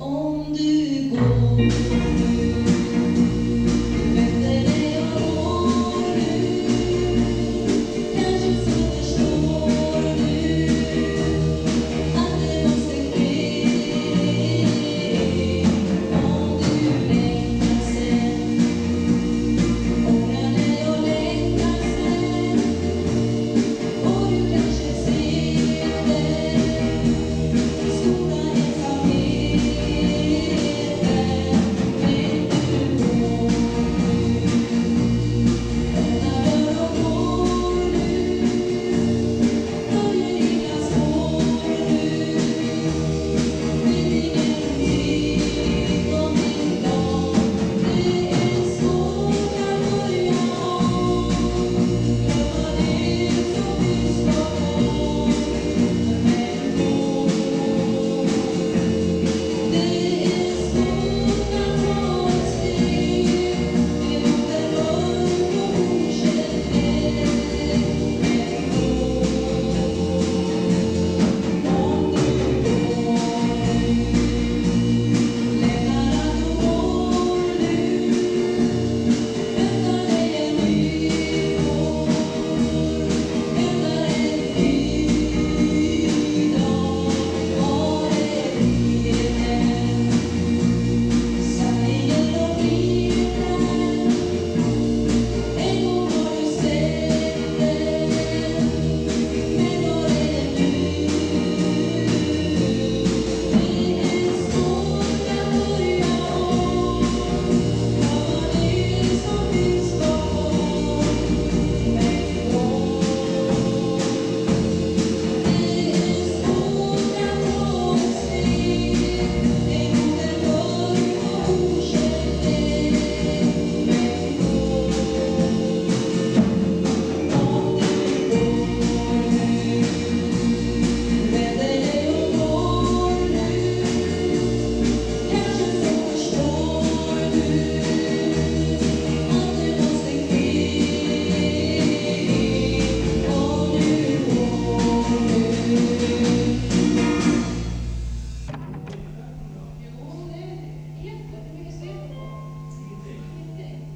onde go